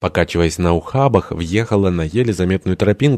покачиваясь на ухабах, въехала на еле заметную тропинку